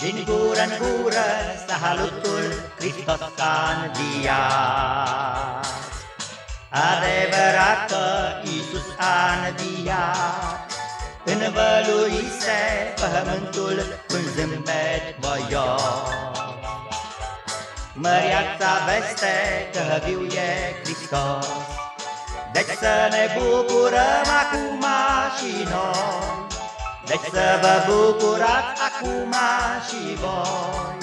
Din gură în gură salutul Hristos a înviat. Adevărat că Iisus a înviat, Învăluise pământul cu un zâmbet voios. Măriața veste că viu e Hristos, Deci să ne bucurăm acum și noi, deci să vă bucurați acum și voi,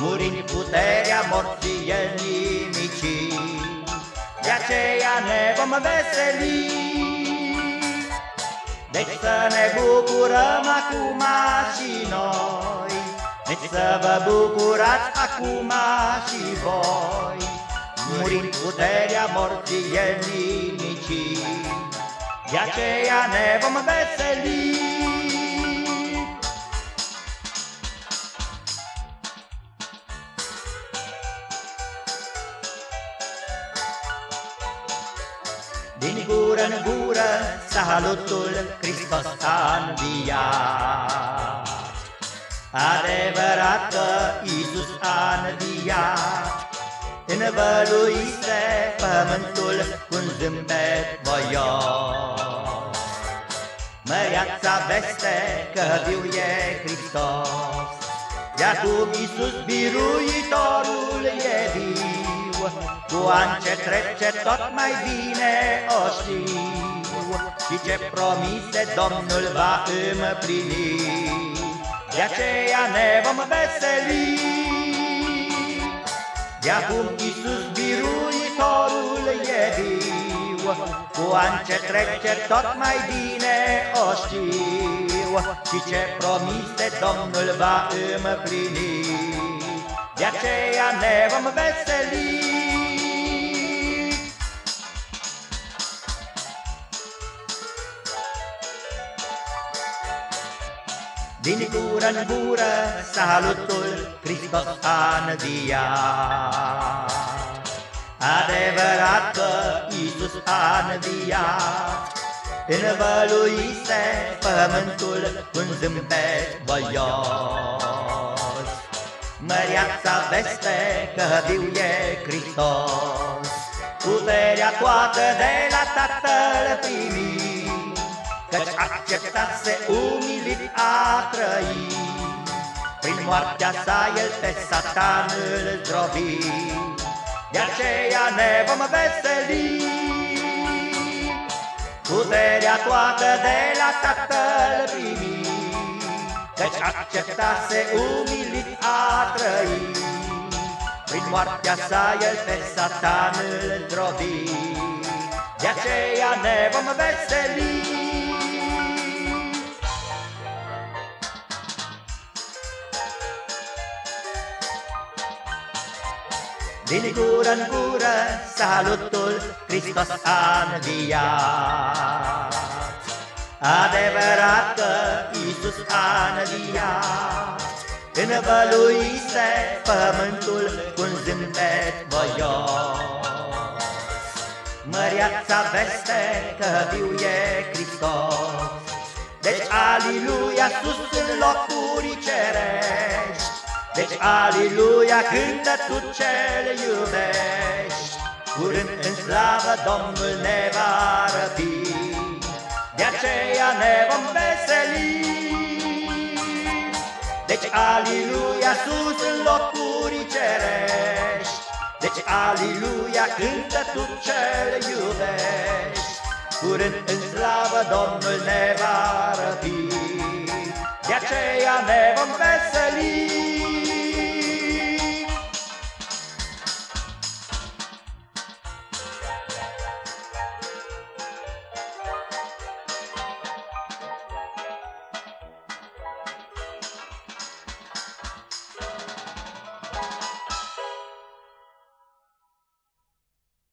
Murind puterea morții el nimicii, De aceea ne vom veseli. Deci să ne bucurăm acum și noi, Deci să vă bucurați acum și voi, Murind puterea morții el nimicii, De aceea ne vom veseli. Din gură în gură salutul Hristos a înviat. Adevărat că Iisus a înviat, Învăluise pământul cu un zâmbet voios. Măriața veste că viu e Hristos, De acum Iisus biruitorul e viu. Cu ani ce trece tot mai bine o știu. Și ce promise Domnul va împlini De aceea ne vom veseli. De acum Iisus biruitorul e viu Cu ani ce trece tot mai bine o știu. Și ce promise Domnul va împlini De aceea ne vom veseli Din gură în gură salutul Hristos a înviat. Adevărat că Iisus a înviat, Învăluise pământul cu un zâmbet voios. Măriața veste că viu e Hristos, Puterea toată de la Tatăl primit, Căci acceptase umilit a trăi. Prin moartea sa el pe satan îl zdrobi. De aceea ne vom veseli. Puterea toată de la Tatăl primi Căci acceptase umilit a trăi. Prin moartea sa el pe satan îl zdrobi. De aceea ne vom veseli Din gură în gură salutul Hristos a înviat. Adevărat că Iisus a înviat, Învăluise pământul cu un zâmbet voios. Măriața veste că viu e Hristos, Deci aliluia sus în locuri cerești, deci, aliluia, cântă tu ce-L iubești, Curând în slavă Domnul ne va răpi, De aceea ne vom veseli. Deci, aliluia, sus în locuri cerești, Deci, aliluia, cântă tu ce-L iubești, Curând în slavă Domnul ne va răpi, De aceea ne vom veseli.